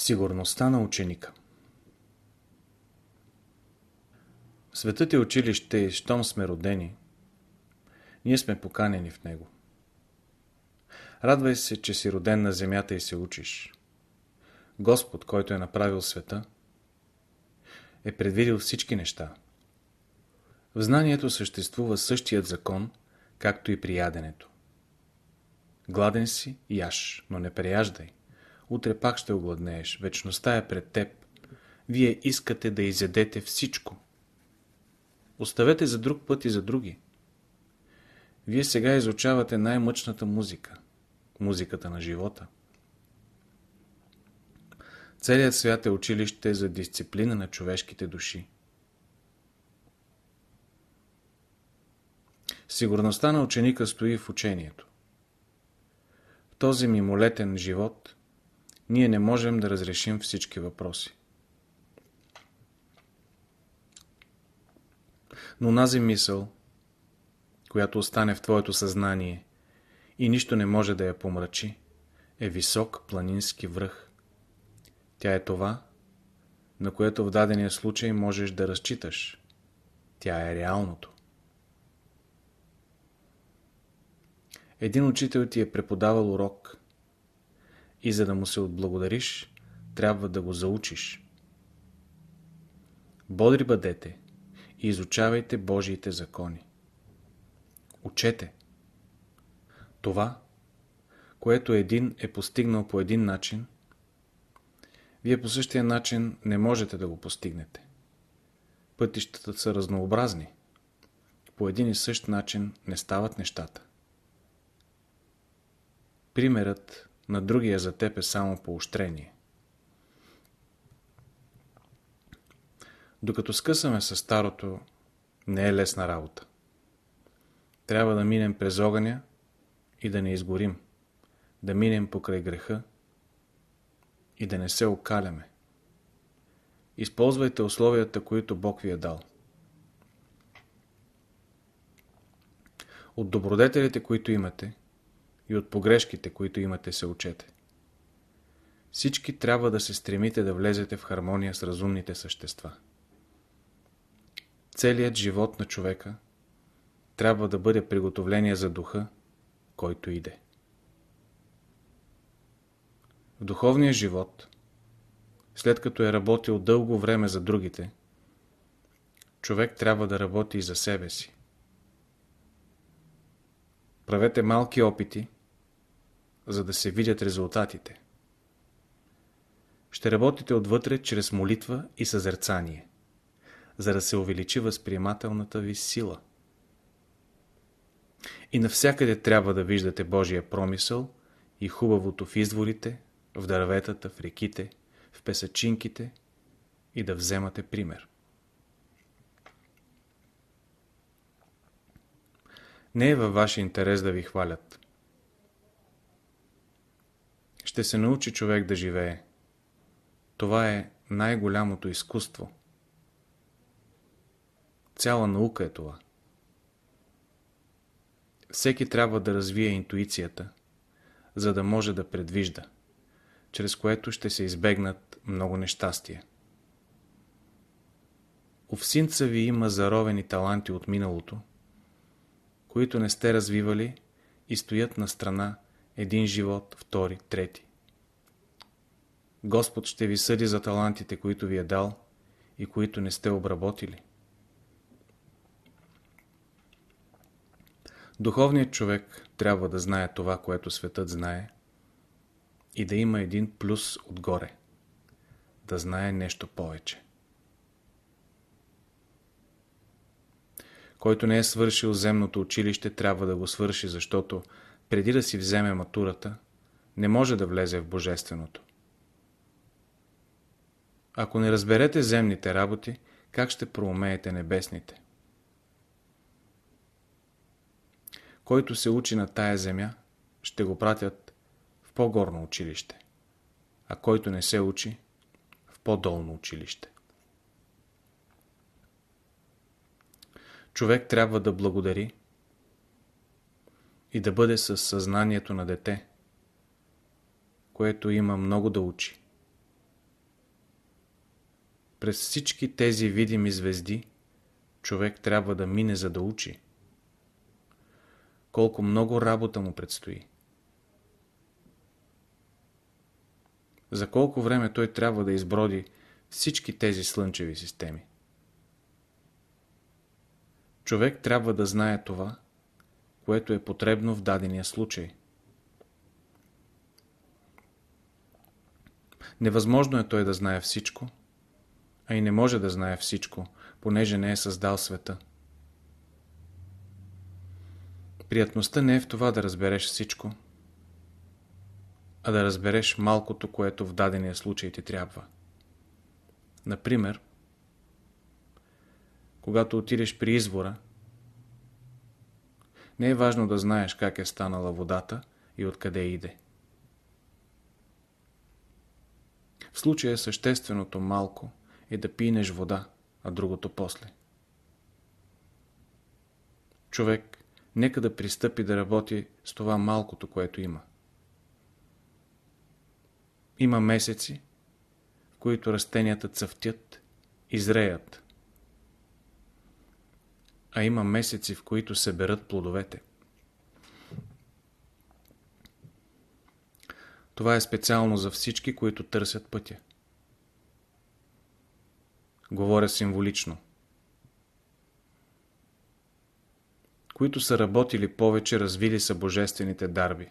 Сигурността на ученика Светът е училище и щом сме родени, ние сме поканени в него. Радвай се, че си роден на земята и се учиш. Господ, който е направил света, е предвидил всички неща. В знанието съществува същият закон, както и при яденето. Гладен си, яш, но не преяждай. Утре пак ще огладнееш. Вечността е пред теб. Вие искате да изядете всичко. Оставете за друг път и за други. Вие сега изучавате най-мъчната музика. Музиката на живота. Целият свят е училище за дисциплина на човешките души. Сигурността на ученика стои в учението. В този мимолетен живот ние не можем да разрешим всички въпроси. Но нази мисъл, която остане в твоето съзнание и нищо не може да я помрачи, е висок планински връх. Тя е това, на което в дадения случай можеш да разчиташ. Тя е реалното. Един учител ти е преподавал урок и за да му се отблагодариш, трябва да го заучиш. Бодри бъдете и изучавайте Божиите закони. Учете. Това, което един е постигнал по един начин, вие по същия начин не можете да го постигнете. Пътищата са разнообразни. По един и същ начин не стават нещата. Примерът на другия за теб е само поощрение. Докато скъсаме със старото, не е лесна работа. Трябва да минем през огъня и да не изгорим, да минем покрай греха и да не се окаляме. Използвайте условията, които Бог ви е дал. От добродетелите, които имате, и от погрешките, които имате, се учете. Всички трябва да се стремите да влезете в хармония с разумните същества. Целият живот на човека трябва да бъде приготовление за духа, който иде. В духовния живот, след като е работил дълго време за другите, човек трябва да работи и за себе си. Правете малки опити, за да се видят резултатите. Ще работите отвътре чрез молитва и съзерцание, за да се увеличи възприемателната ви сила. И навсякъде трябва да виждате Божия промисъл и хубавото в изворите, в дърветата, в реките, в песачинките и да вземате пример. Не е във ваш интерес да ви хвалят ще се научи човек да живее. Това е най-голямото изкуство. Цяла наука е това. Всеки трябва да развие интуицията, за да може да предвижда, чрез което ще се избегнат много нещастия. У всинца ви има заровени таланти от миналото, които не сте развивали и стоят на страна един живот, втори, трети. Господ ще ви съди за талантите, които ви е дал и които не сте обработили. Духовният човек трябва да знае това, което светът знае и да има един плюс отгоре. Да знае нещо повече. Който не е свършил земното училище, трябва да го свърши, защото преди да си вземе матурата, не може да влезе в Божественото. Ако не разберете земните работи, как ще проумеете небесните? Който се учи на тая земя, ще го пратят в по-горно училище, а който не се учи, в по-долно училище. Човек трябва да благодари и да бъде със съзнанието на дете, което има много да учи. През всички тези видими звезди човек трябва да мине за да учи. Колко много работа му предстои. За колко време той трябва да изброди всички тези слънчеви системи. Човек трябва да знае това, което е потребно в дадения случай. Невъзможно е той да знае всичко, а и не може да знае всичко, понеже не е създал света. Приятността не е в това да разбереш всичко, а да разбереш малкото, което в дадения случай ти трябва. Например, когато отидеш при извора, не е важно да знаеш как е станала водата и откъде иде. В случая същественото малко е да пинеш вода, а другото после. Човек нека да пристъпи да работи с това малкото, което има. Има месеци, в които растенията цъфтят и зреят. А има месеци, в които се берат плодовете. Това е специално за всички, които търсят пътя. Говоря символично. Които са работили повече, развили са божествените дарби.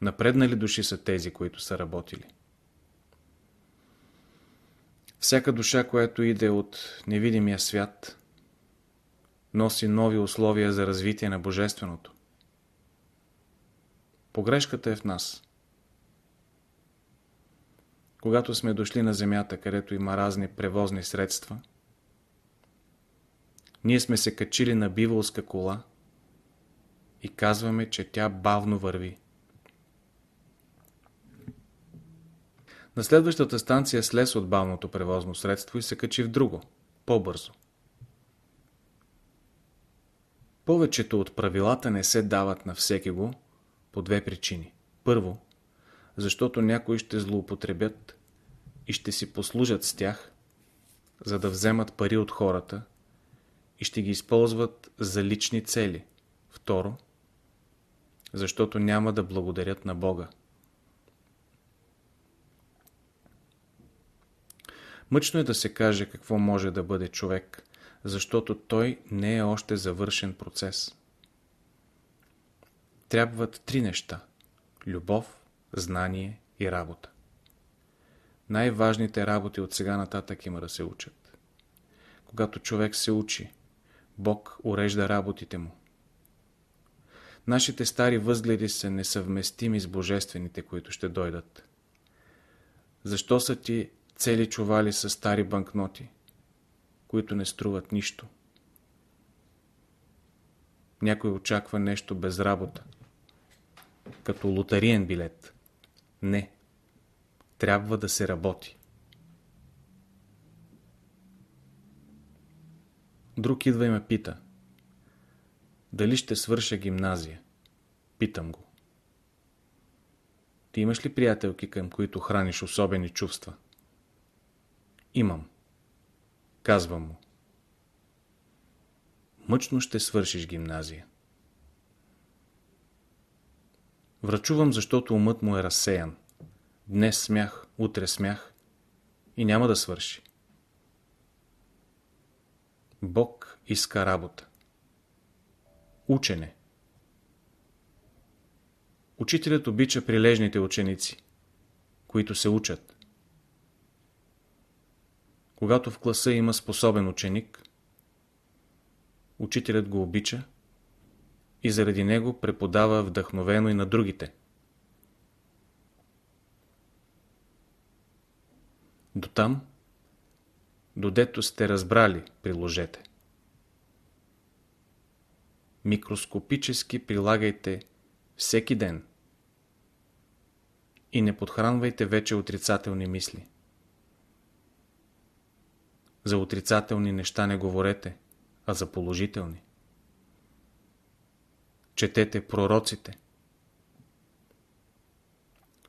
Напреднали души са тези, които са работили. Всяка душа, която иде от невидимия свят, носи нови условия за развитие на Божественото. Погрешката е в нас. Когато сме дошли на Земята, където има разни превозни средства, ние сме се качили на биволска кола и казваме, че тя бавно върви. На следващата станция слез от бавното превозно средство и се качи в друго, по-бързо. Повечето от правилата не се дават на всеки го по две причини. Първо, защото някои ще злоупотребят и ще си послужат с тях, за да вземат пари от хората и ще ги използват за лични цели. Второ, защото няма да благодарят на Бога. Мъчно е да се каже какво може да бъде човек, защото той не е още завършен процес. Трябват три неща – любов, знание и работа. Най-важните работи от сега нататък има да се учат. Когато човек се учи, Бог урежда работите му. Нашите стари възгледи са несъвместими с божествените, които ще дойдат. Защо са ти цели чували с стари банкноти, които не струват нищо? Някой очаква нещо без работа, като лотариен билет. Не. Трябва да се работи. Друг идва и ме пита. Дали ще свърша гимназия? Питам го. Ти имаш ли приятелки, към които храниш особени чувства? Имам. Казвам му. Мъчно ще свършиш гимназия. Врачувам, защото умът му е разсеян. Днес смях, утре смях и няма да свърши. Бог иска работа. Учене. Учителят обича прилежните ученици, които се учат. Когато в класа има способен ученик, учителят го обича и заради него преподава вдъхновено и на другите. До там, додето сте разбрали, приложете. Микроскопически прилагайте всеки ден и не подхранвайте вече отрицателни мисли. За отрицателни неща не говорете, а за положителни. Четете пророците.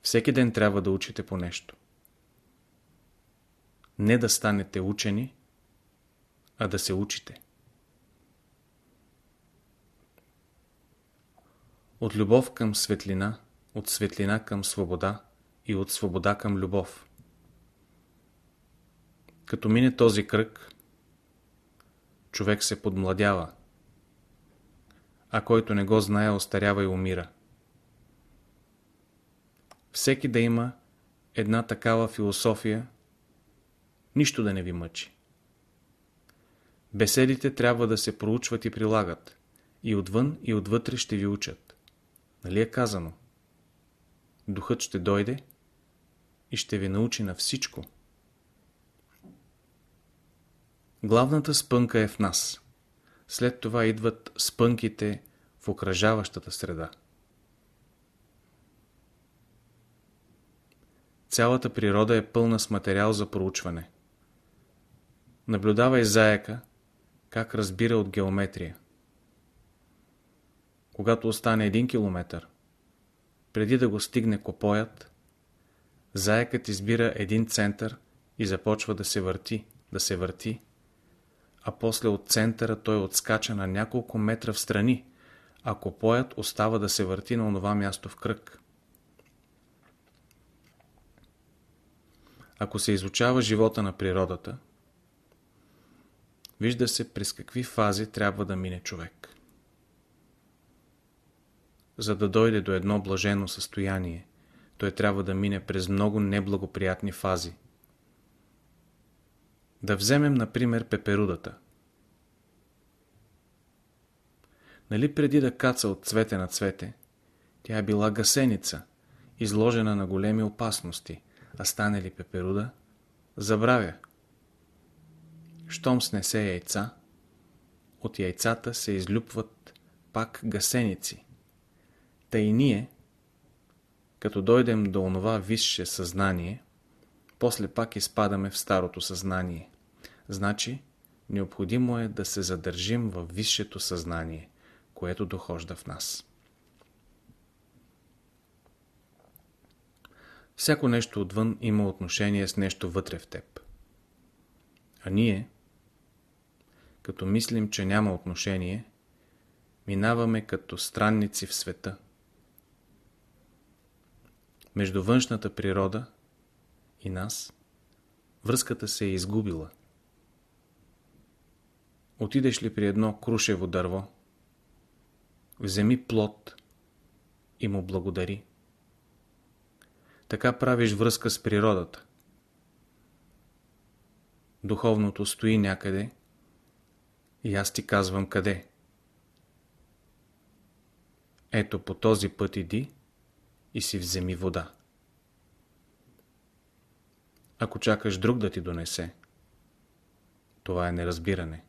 Всеки ден трябва да учите по нещо. не да станете учени, а да се учите. От любов към светлина, от светлина към свобода и от свобода към любов. Като мине този кръг, човек се подмладява, а който не го знае, остарява и умира. Всеки да има една такава философия, нищо да не ви мъчи. Беседите трябва да се проучват и прилагат. И отвън, и отвътре ще ви учат. Нали е казано? Духът ще дойде и ще ви научи на всичко. Главната спънка е в нас. След това идват спънките в окръжаващата среда. Цялата природа е пълна с материал за проучване. Наблюдавай заека, как разбира от геометрия. Когато остане един километър, преди да го стигне копоят, заекът избира един център и започва да се върти, да се върти, а после от центъра той отскача на няколко метра в страни, а копоят остава да се върти на онова място в кръг. Ако се изучава живота на природата, вижда се през какви фази трябва да мине човек. За да дойде до едно блажено състояние, той трябва да мине през много неблагоприятни фази. Да вземем, например, пеперудата. Нали преди да каца от цвете на цвете, тя е била гасеница, изложена на големи опасности, а стане ли пеперуда, забравя. Щом снесе яйца, от яйцата се излюпват пак гасеници. Та и ние, като дойдем до онова висше съзнание, после пак изпадаме в старото съзнание. Значи, необходимо е да се задържим в висшето съзнание, което дохожда в нас. Всяко нещо отвън има отношение с нещо вътре в теб. А ние, като мислим, че няма отношение, минаваме като странници в света. Между външната природа и нас връзката се е изгубила. Отидеш ли при едно крушево дърво, вземи плод и му благодари. Така правиш връзка с природата. Духовното стои някъде и аз ти казвам къде. Ето по този път иди и си вземи вода. Ако чакаш друг да ти донесе, това е неразбиране.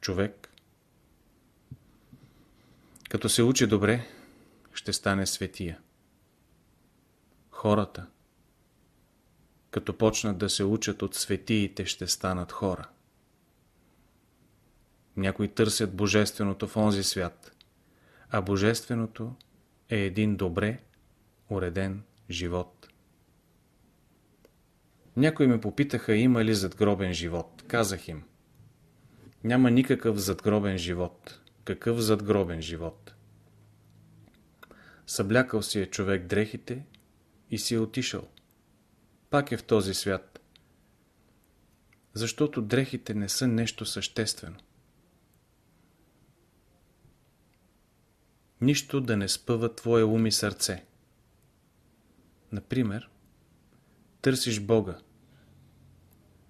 Човек, като се учи добре, ще стане светия. Хората, като почнат да се учат от светиите, ще станат хора. Някои търсят божественото в онзи свят, а божественото е един добре уреден живот. Някои ме попитаха има ли задгробен живот. Казах им. Няма никакъв задгробен живот. Какъв задгробен живот? Съблякал си е човек дрехите и си е отишъл. Пак е в този свят. Защото дрехите не са нещо съществено. Нищо да не спъва твое ум и сърце. Например, търсиш Бога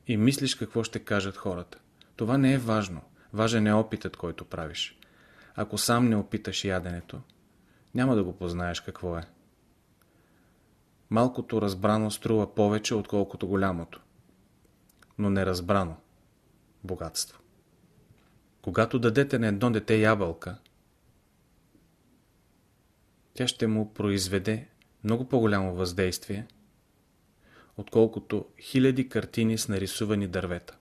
и мислиш какво ще кажат хората. Това не е важно. Важен е опитът, който правиш. Ако сам не опиташ яденето, няма да го познаеш какво е. Малкото разбрано струва повече, отколкото голямото. Но неразбрано – богатство. Когато дадете на едно дете ябълка, тя ще му произведе много по-голямо въздействие, отколкото хиляди картини с нарисувани дървета.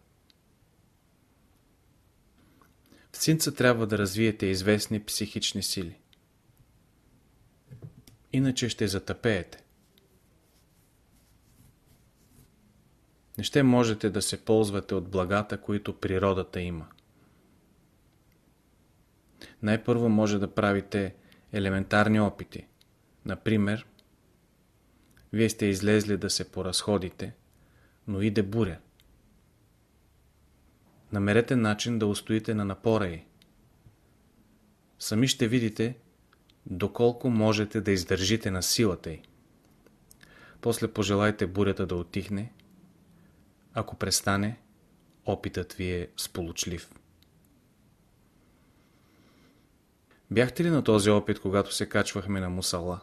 Синца трябва да развиете известни психични сили. Иначе ще затъпеете. не ще можете да се ползвате от благата, които природата има. Най-първо може да правите елементарни опити. Например, вие сте излезли да се поразходите, но иде буря. Намерете начин да устоите на напора й. Сами ще видите доколко можете да издържите на силата й. После пожелайте бурята да отихне. Ако престане, опитът ви е сполучлив. Бяхте ли на този опит, когато се качвахме на Мусала?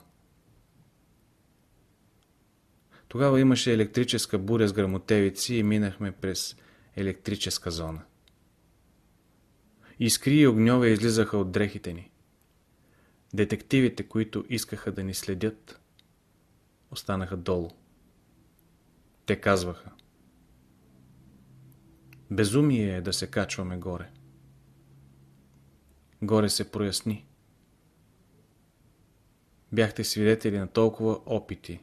Тогава имаше електрическа буря с грамотевици и минахме през електрическа зона. Искри и огньове излизаха от дрехите ни. Детективите, които искаха да ни следят, останаха долу. Те казваха Безумие е да се качваме горе. Горе се проясни. Бяхте свидетели на толкова опити.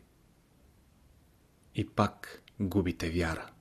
И пак губите вяра.